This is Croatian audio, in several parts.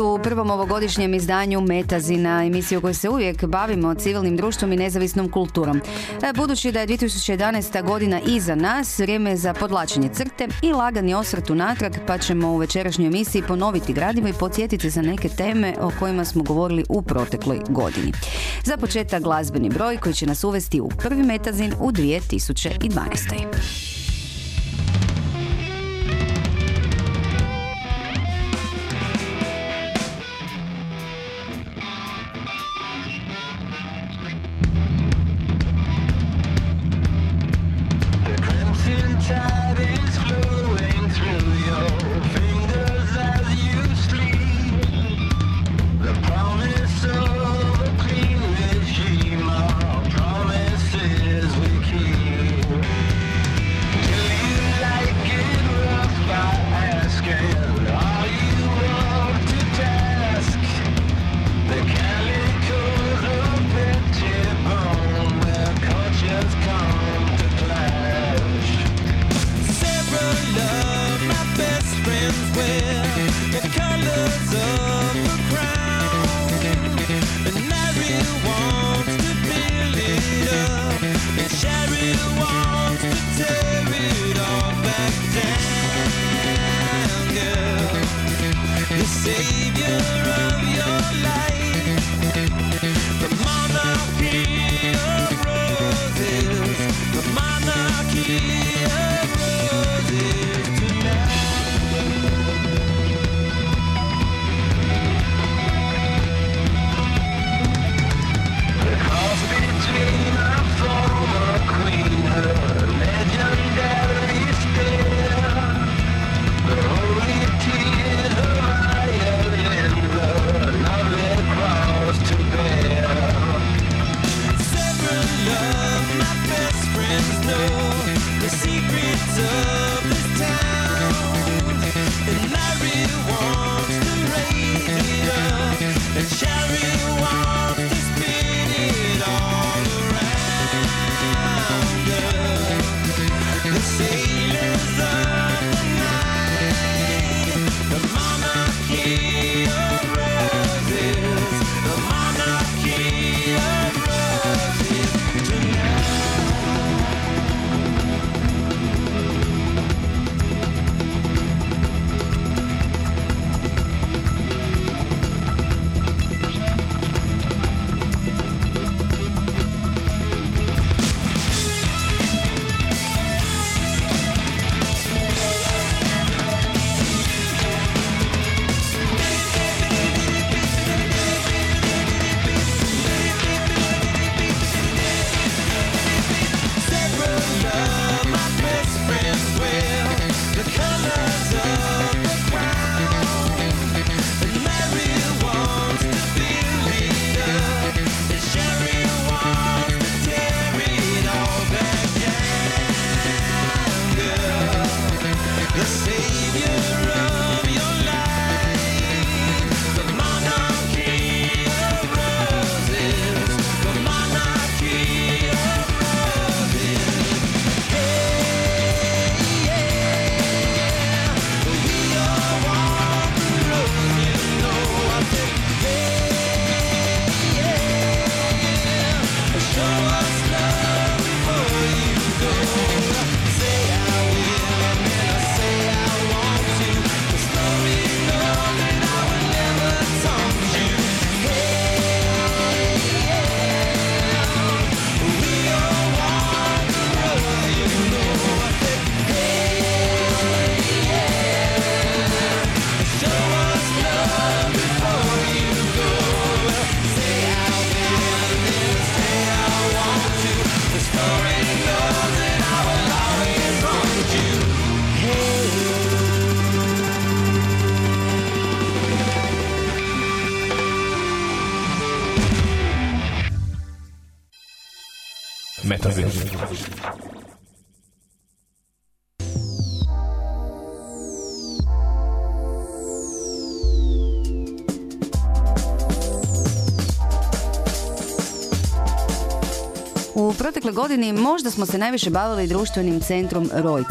U prvom ovogodišnjem izdanju Metazina, emisiju u kojoj se uvijek bavimo civilnim društvom i nezavisnom kulturom. E, budući da je 2011. godina iza nas, vrijeme je za podlačenje crte i lagani osvrt unatrag, pa ćemo u večerašnjoj emisiji ponoviti gradivo i podsjetiti za neke teme o kojima smo govorili u protekloj godini. Za početak glazbeni broj koji će nas uvesti u prvi Metazin u 2012. Protekle godini možda smo se najviše bavili društvenim centrom Rojc.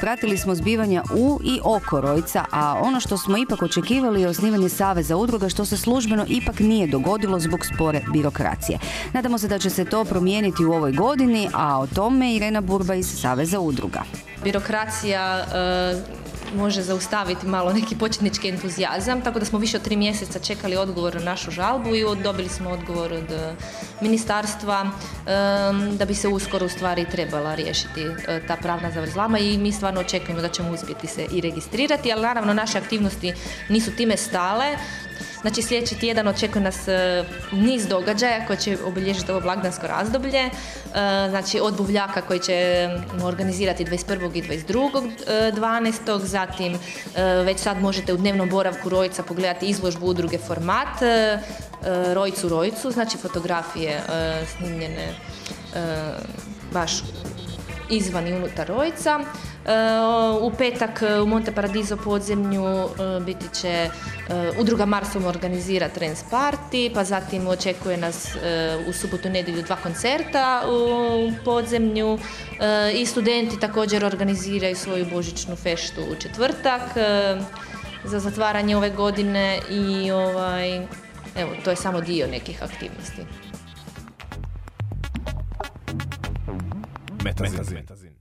Pratili smo zbivanja u i oko Rojca, a ono što smo ipak očekivali je osnivanje Saveza udruga što se službeno ipak nije dogodilo zbog spore birokracije. Nadamo se da će se to promijeniti u ovoj godini, a o tome Irena Burba iz Saveza udruga. Birokracija e, može zaustaviti malo neki početnički entuzijazam, tako da smo više od tri mjeseca čekali odgovor na našu žalbu i dobili smo odgovor od e, ministarstva da bi se uskoro u stvari trebala riješiti e, ta pravna zavrzlama i mi stvarno očekujemo da ćemo uspjeti se i registrirati, ali naravno naše aktivnosti nisu time stale, Znači sljedeći tjedan očekuje nas e, niz događaja koji će obilježiti ovo blagdansko razdoblje. E, znači od buvljaka koji će organizirati 21. i 22. 12. E, Zatim već sad možete u dnevnom boravku Rojca pogledati izložbu udruge Format. Rojcu Rojcu, znači fotografije snimljene baš izvan i unutar Rojca. U petak u Monte Paradiso podzemlju e, biti će Udruga Marsom organizira Trends Party, pa zatim očekuje nas u subotu i nedjelju dva koncerta u podzemlju i studenti također organiziraju svoju božićnu feštu u četvrtak za zatvaranje ove godine i ovaj, evo, to je samo dio nekih aktivnosti. Metazin. Metazin.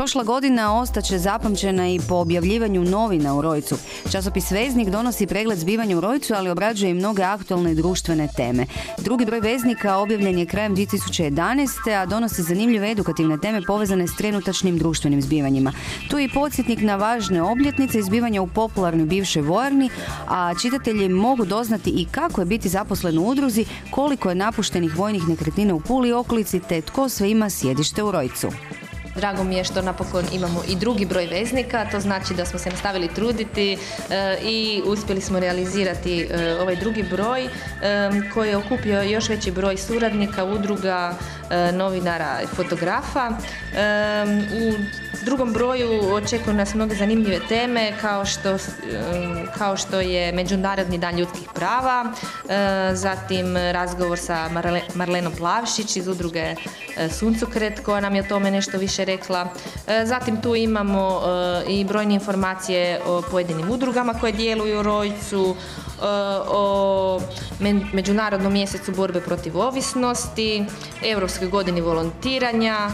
Prošla godina ostaće zapamćena i po objavljivanju novina u Rojcu. Časopis Veznik donosi pregled zbivanja u Rojcu, ali obrađuje i mnoge aktualne društvene teme. Drugi broj Veznika objavljen je krajem 2011. a donosi zanimljive edukativne teme povezane s trenutačnim društvenim zbivanjima. Tu je i podsjetnik na važne obljetnice izbivanja u popularnoj bivšoj vojarni, a čitatelji mogu doznati i kako je biti zaposlen u udruzi, koliko je napuštenih vojnih nekretnina u Puli okolici, te tko sve ima sjedište u Rojcu. Drago mi je što napokon imamo i drugi broj veznika, to znači da smo se nastavili truditi e, i uspjeli smo realizirati e, ovaj drugi broj e, koji je okupio još veći broj suradnika, udruga, novinara i fotografa. U drugom broju očekuju nas mnoge zanimljive teme kao što, kao što je Međunarodni dan ljudskih prava, zatim razgovor sa Marlenom Plavšić iz udruge Suncokret koja nam je o tome nešto više rekla. E, zatim tu imamo e, i brojne informacije o pojedinim udrugama koje djeluju u Rojcu, e, o Međunarodnom mjesecu borbe protiv ovisnosti, Europskoj godini volontiranja,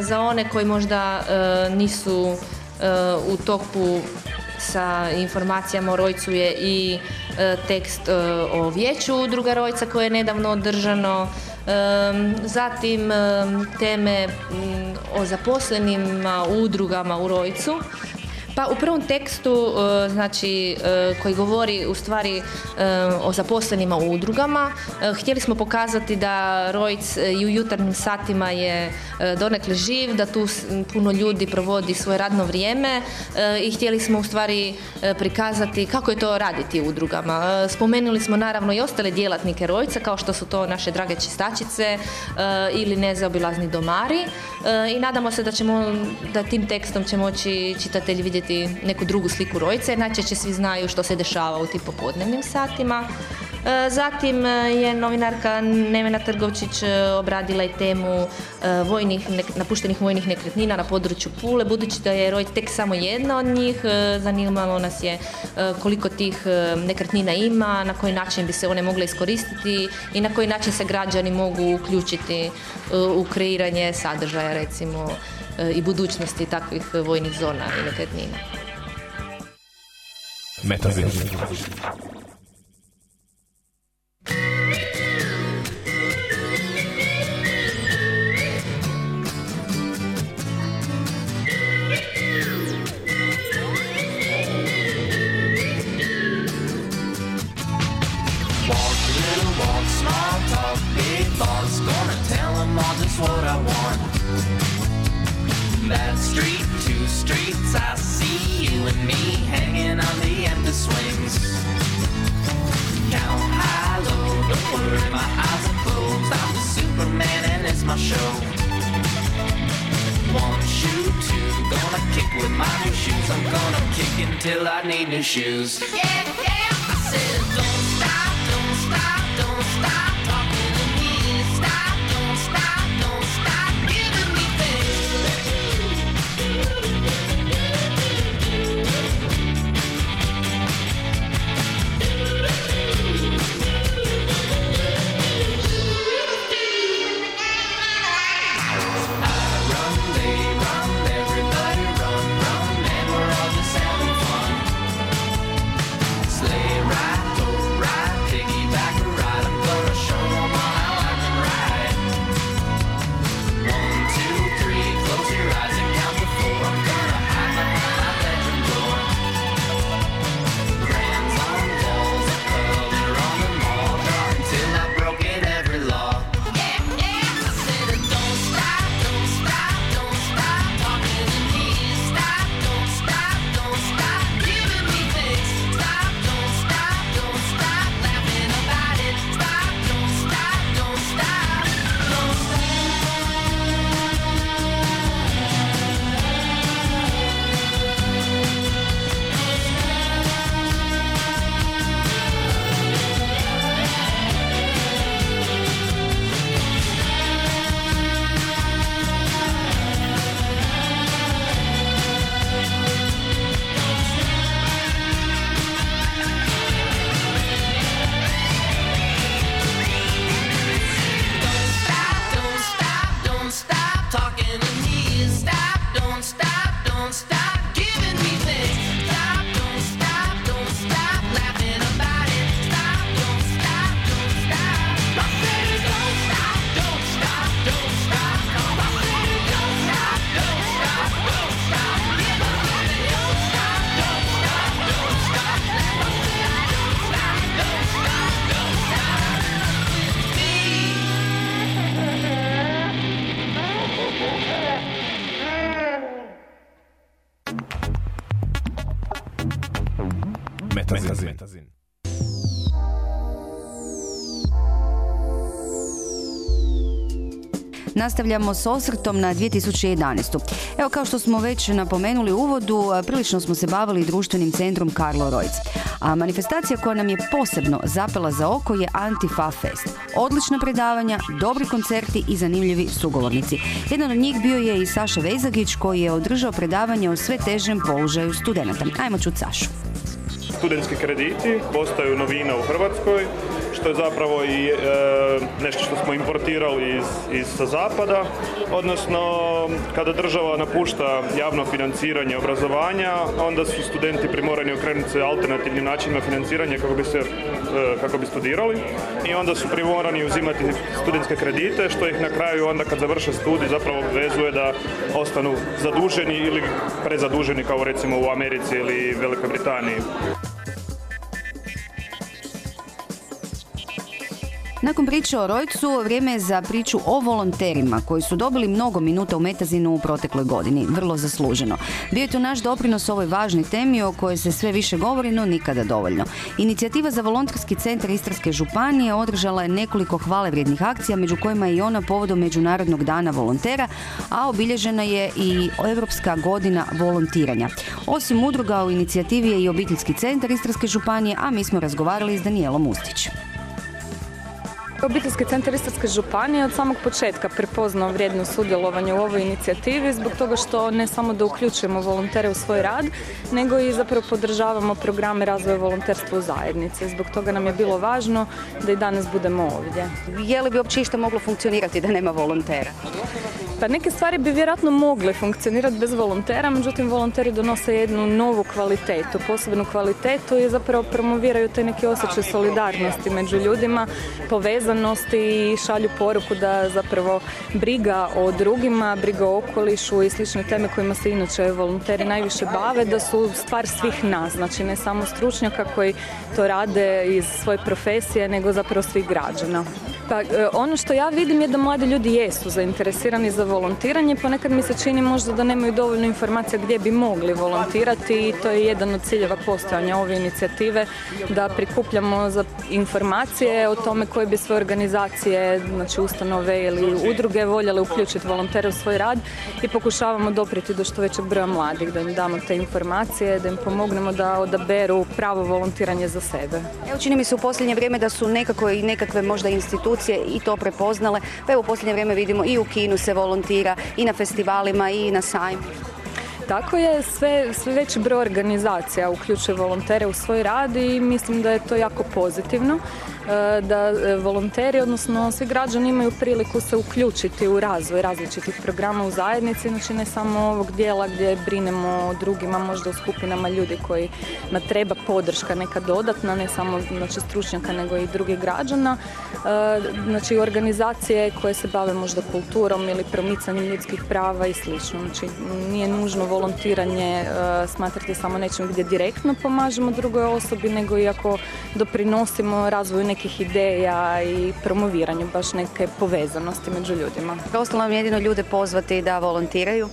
za one koji možda nisu u toku sa informacijama o Rojcu je i tekst o vijeću udruga Rojca koje je nedavno održano, zatim teme mm, o zaposlenima udrugama u Rojcu pa u prvom tekstu, e, znači, e, koji govori u stvari e, o zaposlenima u udrugama, htjeli smo pokazati da Rojc i u jutarnjim satima je donekle živ, da tu puno ljudi provodi svoje radno vrijeme i htjeli smo u stvari prikazati kako je to raditi u udrugama. Spomenuli smo naravno i ostale djelatnike Rojca, kao što su to naše drage čistačice ili nezaobilazni domari i nadamo se da ćemo, da tim tekstom će moći čitatelji vidjeti neku drugu sliku rojice, najčešće svi znaju što se dešava u tim popodnevnim satima. E, zatim e, je novinarka Nevena Trgovčić e, obradila i temu vojnih, napuštenih vojnih nekretnina na području Pule, budući da je Rojc tek samo jedna od njih, zanimalo nas je koliko tih nekretnina ima, na koji način bi se one mogle iskoristiti i na koji način se građani mogu uključiti u kreiranje sadržaja recimo i budućnosti takvih vojnih zona i nekretnina. shoes. Nastavljamo s osvrtom na 2011. Evo kao što smo već napomenuli u uvodu, prilično smo se bavili društvenim centrom Karlo Rojc. A manifestacija koja nam je posebno zapela za oko je Antifa Fest. Odlična predavanja, dobri koncerti i zanimljivi sugovornici. Jedan od njih bio je i Saša Vezagić koji je održao predavanje o sve težem položaju studenata. Ajmo čut Sašu. studentski krediti postaju novina u Hrvatskoj, što je zapravo i e, nešto što smo importirali iz, iz sa zapada, odnosno kada država napušta javno financiranje obrazovanja, onda su studenti primorani okrenuti se alternativnim načinima financiranja kako bi se e, kako bi studirali i onda su primorani uzimati studentske kredite što ih na kraju onda kad završe studij zapravo obvezuje da ostanu zaduženi ili prezaduženi kao recimo u Americi ili Velikoj Britaniji. Nakon priče o Rojcu, vrijeme je za priču o volonterima koji su dobili mnogo minuta u Metazinu u protekloj godini. Vrlo zasluženo. Bio je to naš doprinos ovoj važnoj temi o kojoj se sve više govori, no nikada dovoljno. Inicijativa za volonterski centar Istarske županije održala je nekoliko hvalevrijednih akcija, među kojima je i ona povodom Međunarodnog dana volontera, a obilježena je i Europska godina volontiranja. Osim udruga u inicijativi je i obiteljski centar Istarske županije, a mi smo razgovarali s Danijelom Ustić. Obiteljski centar Istarske županije od samog početka prepoznao vrijedno sudjelovanje u ovoj inicijativi zbog toga što ne samo da uključujemo volontere u svoj rad, nego i zapravo podržavamo programe razvoja volonterstva u zajednici. Zbog toga nam je bilo važno da i danas budemo ovdje. Je li bi uopće išta moglo funkcionirati da nema volontera? Pa neke stvari bi vjerojatno mogle funkcionirati bez volontera, međutim volonteri donose jednu novu kvalitetu, posebnu kvalitetu i zapravo promoviraju taj neki osjećaj solidarnosti među ljudima, povezanosti i šalju poruku da zapravo briga o drugima, briga o okolišu i slične teme kojima se inače volonteri najviše bave, da su stvar svih nas, znači ne samo stručnjaka koji to rade iz svoje profesije, nego zapravo svih građana. Pa e, ono što ja vidim je da mladi ljudi jesu zainteresirani za volontiranje, ponekad mi se čini možda da nemaju dovoljno informacija gdje bi mogli volontirati i to je jedan od ciljeva postojanja ove inicijative da prikupljamo za informacije o tome koje bi sve organizacije, znači ustanove ili udruge voljele uključiti volontere u svoj rad i pokušavamo doprijeti do što većeg broja mladih, da im damo te informacije, da im pomognemo da odaberu pravo volontiranje za sebe. Evo čini mi se u posljednje vrijeme da su nekako i nekakve možda institucije i to prepoznale. Pa evo u posljednje vrijeme vidimo i u kinu se volontira, i na festivalima, i na sajmu. Tako je, sve, sve veći broj organizacija uključuje volontere u svoj rad i mislim da je to jako pozitivno da e, volonteri, odnosno svi građani imaju priliku se uključiti u razvoj različitih programa u zajednici, znači ne samo ovog dijela gdje brinemo o drugima, možda u skupinama ljudi kojima treba podrška neka dodatna, ne samo znači, stručnjaka nego i drugih građana, E, znači organizacije koje se bave možda kulturom ili promicanjem ljudskih prava i slično. Znači nije nužno volontiranje e, smatrati samo nečim gdje direktno pomažemo drugoj osobi, nego i ako doprinosimo razvoju nekih ideja i promoviranju baš neke povezanosti među ljudima. Ostalo nam jedino ljude pozvati da volontiraju.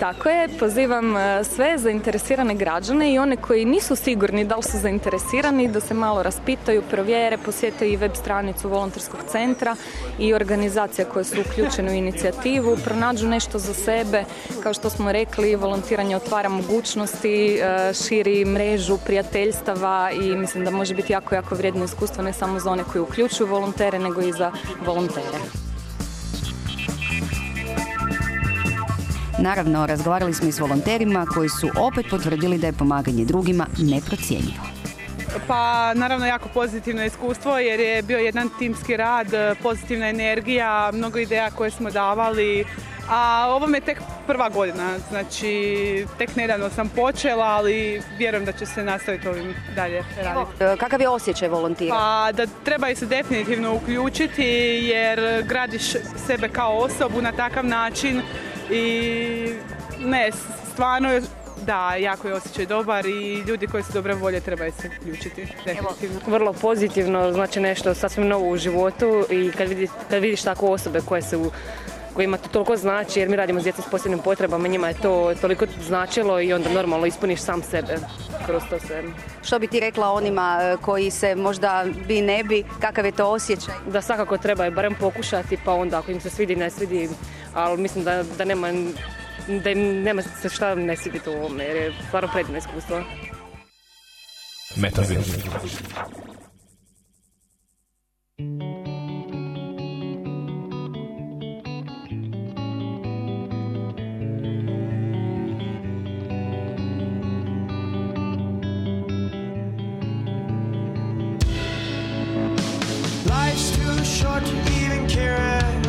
Tako je, pozivam e, sve zainteresirane građane i one koji nisu sigurni da li su zainteresirani da se malo raspitaju, provjere, posjete i web stranicu volonterskog centra i organizacija koje su uključene u inicijativu, pronađu nešto za sebe. Kao što smo rekli, volontiranje otvara mogućnosti, e, širi mrežu prijateljstava i mislim da može biti jako, jako vrijedno iskustvo ne samo za one koji uključuju volontere, nego i za volontere. Naravno, razgovarali smo i s volonterima koji su opet potvrdili da je pomaganje drugima neprocjenjivo. Pa naravno jako pozitivno iskustvo jer je bio jedan timski rad, pozitivna energija, mnogo ideja koje smo davali, a ovo me tek prva godina, znači tek nedavno sam počela, ali vjerujem da će se nastaviti ovim dalje raditi. Kakav je osjećaj volontiranja? Pa da treba se definitivno uključiti jer gradiš sebe kao osobu na takav način i ne, stvarno da, jako je osjećaj dobar i ljudi koji su dobre volje trebaju se uključiti, definitivno. vrlo pozitivno, znači nešto sasvim novo u životu i kad vidiš, kad vidiš tako osobe koje su kojima to toliko znači jer mi radimo s djecom s posebnim potrebama, njima je to toliko značilo i onda normalno ispuniš sam sebe kroz to sve. Što bi ti rekla onima e, koji se možda bi ne bi, kakav je to osjećaj? Da svakako treba je barem pokušati pa onda ako im se svidi ne svidi, ali mislim da, da nema da nema se šta ne svidjeti u ovome, jer je stvarno predivno iskustvo. Metazin. short to even care.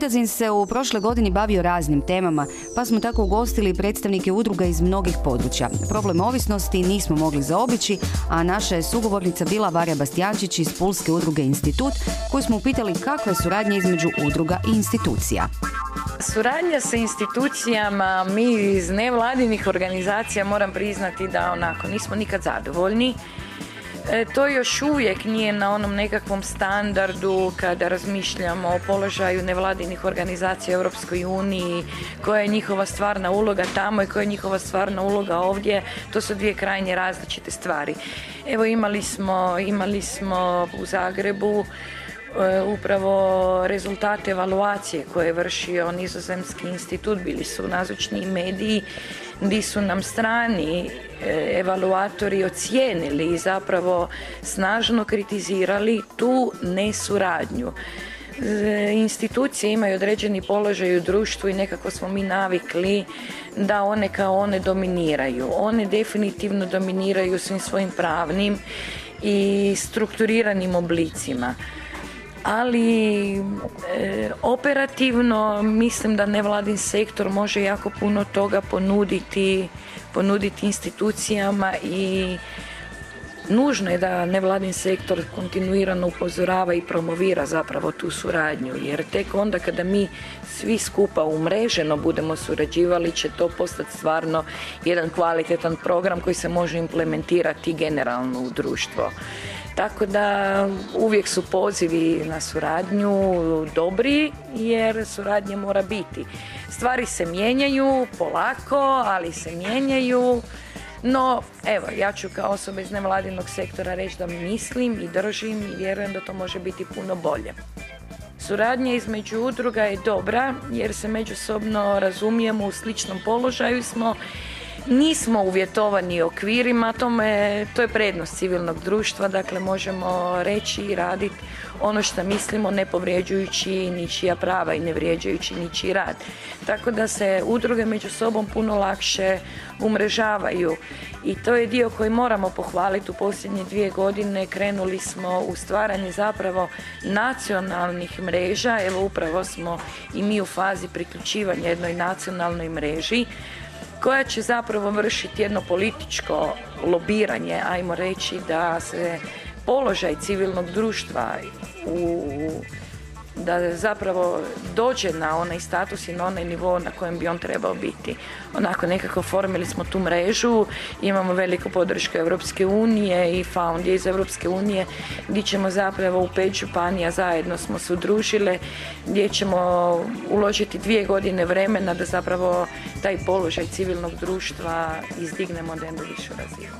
Metazin se u prošle godini bavio raznim temama, pa smo tako ugostili predstavnike udruga iz mnogih područja. Problem ovisnosti nismo mogli zaobići, a naša je sugovornica bila Varja Bastijančić iz Pulske udruge Institut, koju smo upitali kakva je suradnja između udruga i institucija. Suradnja sa institucijama, mi iz nevladinih organizacija moram priznati da onako nismo nikad zadovoljni. E, to još uvijek nije na onom nekakvom standardu kada razmišljamo o položaju nevladinih organizacija u Europskoj uniji, koja je njihova stvarna uloga tamo i koja je njihova stvarna uloga ovdje, to su dvije krajnje različite stvari. Evo imali smo, imali smo u Zagrebu upravo rezultate evaluacije koje je vršio Nizozemski institut, bili su nazočni mediji, gdje su nam strani e, evaluatori ocijenili i zapravo snažno kritizirali tu nesuradnju. E, Institucije imaju određeni položaj u društvu i nekako smo mi navikli da one kao one dominiraju. One definitivno dominiraju svim svojim pravnim i strukturiranim oblicima ali e, operativno mislim da nevladin sektor može jako puno toga ponuditi, ponuditi institucijama i nužno je da nevladin sektor kontinuirano upozorava i promovira zapravo tu suradnju jer tek onda kada mi svi skupa umreženo budemo surađivali će to postati stvarno jedan kvalitetan program koji se može implementirati generalno u društvo. Tako da uvijek su pozivi na suradnju dobri jer suradnje mora biti. Stvari se mijenjaju polako, ali se mijenjaju. No, evo, ja ću kao osoba iz nevladinog sektora reći da mislim i držim i vjerujem da to može biti puno bolje. Suradnja između udruga je dobra jer se međusobno razumijemo, u sličnom položaju smo Nismo uvjetovani okvirima, tome, to je prednost civilnog društva, dakle možemo reći i raditi ono što mislimo ne povrijeđujući ničija prava i ne vrijeđajući ničiji rad. Tako da se udruge među sobom puno lakše umrežavaju i to je dio koji moramo pohvaliti u posljednje dvije godine. Krenuli smo u stvaranje zapravo nacionalnih mreža, evo upravo smo i mi u fazi priključivanja jednoj nacionalnoj mreži koja će zapravo vršiti jedno političko lobiranje, ajmo reći da se položaj civilnog društva u da zapravo dođe na onaj status i na onaj nivo na kojem bi on trebao biti. Onako nekako formili smo tu mrežu, imamo veliku podršku Europske unije i Found je iz Europske unije gdje ćemo zapravo u pet županija zajedno smo se udružile gdje ćemo uložiti dvije godine vremena da zapravo taj položaj civilnog društva izdignemo na jednu višu razinu.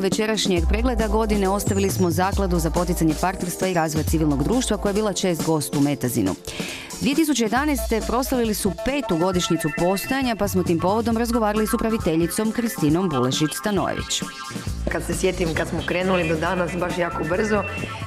Večerašnjeg pregleda godine ostavili smo zakladu za poticanje partnerstva i razvoja civilnog društva koja je bila čest gost u Metazinu. 2011. proslavili su petu godišnjicu postojanja pa smo tim povodom razgovarali s upraviteljicom Kristinom Bulešić-Stanojević. Kad se sjetim kad smo krenuli do danas baš jako brzo,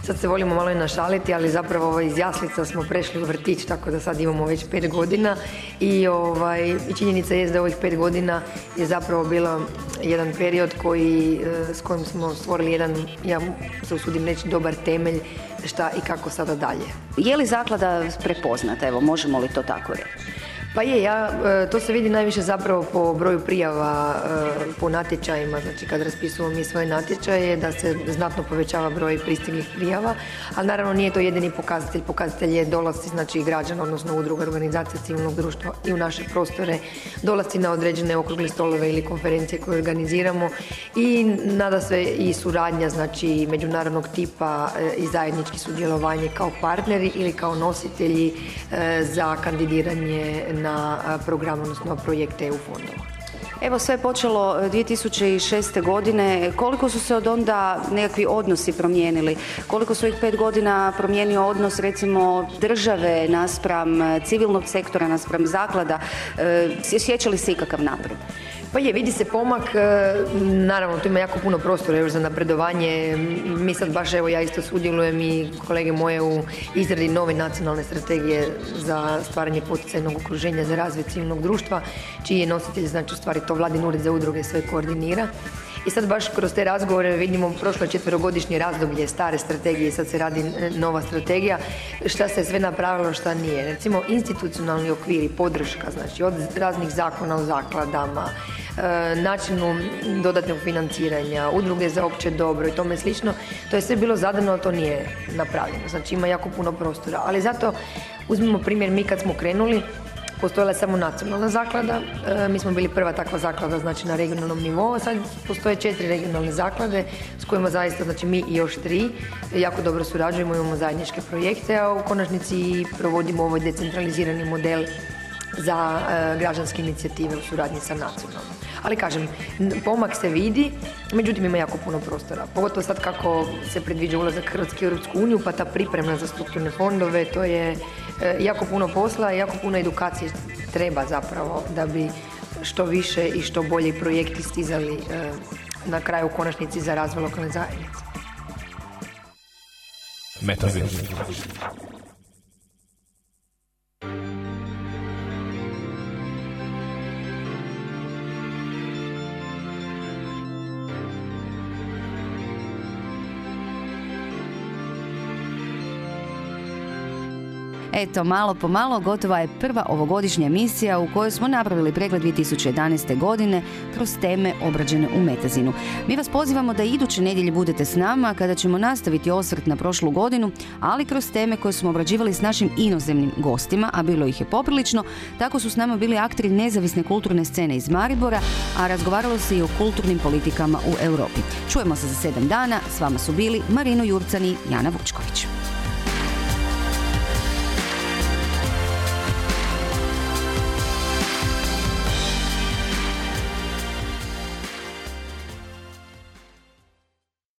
sad se volimo malo i našaliti, ali zapravo ovaj, iz jaslica smo prešli u vrtić, tako da sad imamo već pet godina i ovaj, činjenica je da ovih pet godina je zapravo bilo jedan period koji, e, s kojim smo stvorili jedan, ja se usudim reći, dobar temelj šta i kako sada dalje. Je li zaklada prepoznata, evo, možemo li to tako reći? Pa je, ja, e, to se vidi najviše zapravo po broju prijava e, po natječajima, znači kad raspisujemo mi svoje natječaje, da se znatno povećava broj pristiglih prijava, ali naravno nije to jedini pokazatelj, pokazatelj je dolasci znači građana, odnosno udruga organizacija civilnog društva i u naše prostore, dolasci na određene okrugle stolove ili konferencije koje organiziramo i nada se i suradnja znači međunarodnog tipa e, i zajednički sudjelovanje kao partneri ili kao nositelji za kandidiranje na program, odnosno projekte EU fondova. Evo sve je počelo e, 2006. godine. Koliko su se od onda nekakvi odnosi promijenili? Koliko su ih pet godina promijenio odnos recimo države naspram e, civilnog sektora, naspram zaklada? E, Sjeća li se ikakav napred? Pa je, vidi se pomak, e, naravno tu ima jako puno prostora još za napredovanje, mi sad baš evo ja isto sudjelujem i kolege moje u izradi nove nacionalne strategije za stvaranje poticajnog okruženja za razvoj civilnog društva, čiji je nositelj znači u stvari to Vladin ured za udruge sve koordinira. I sad baš kroz te razgovore vidimo prošlo je četverogodišnje razdoblje stare strategije sad se radi e, nova strategija, šta se sve napravilo, šta nije. Recimo institucionalni okviri, podrška, znači od raznih zakona o zakladama, e, načinu dodatnog financiranja, udruge za opće dobro i tome slično, to je sve bilo zadano, to nije napravljeno. Znači ima jako puno prostora. Ali zato uzmimo primjer mi kad smo krenuli, postojala je samo nacionalna zaklada, e, mi smo bili prva takva zaklada znači na regionalnom nivou, sad postoje četiri regionalne zaklade s kojima zaista znači mi i još tri jako dobro surađujemo, imamo zajedničke projekte, a u konačnici provodimo ovaj decentralizirani model za e, građanske inicijative u suradnji sa nacionalnom. Ali kažem, pomak se vidi, međutim ima jako puno prostora. Pogotovo sad kako se predviđa ulazak Hrvatske u Europsku uniju, pa ta priprema za strukturne fondove, to je e, jako puno posla jako puno edukacije treba zapravo da bi što više i što bolji projekti stizali e, na kraju u konačnici za razvoj lokalne zajednice. Metazin. Eto, malo po malo gotova je prva ovogodišnja emisija u kojoj smo napravili pregled 2011. godine kroz teme obrađene u Metazinu. Mi vas pozivamo da iduće nedjelje budete s nama kada ćemo nastaviti osvrt na prošlu godinu, ali kroz teme koje smo obrađivali s našim inozemnim gostima, a bilo ih je poprilično, tako su s nama bili akteri nezavisne kulturne scene iz Maribora, a razgovaralo se i o kulturnim politikama u Europi. Čujemo se za sedam dana, s vama su bili Marino Jurcani i Jana Vučković.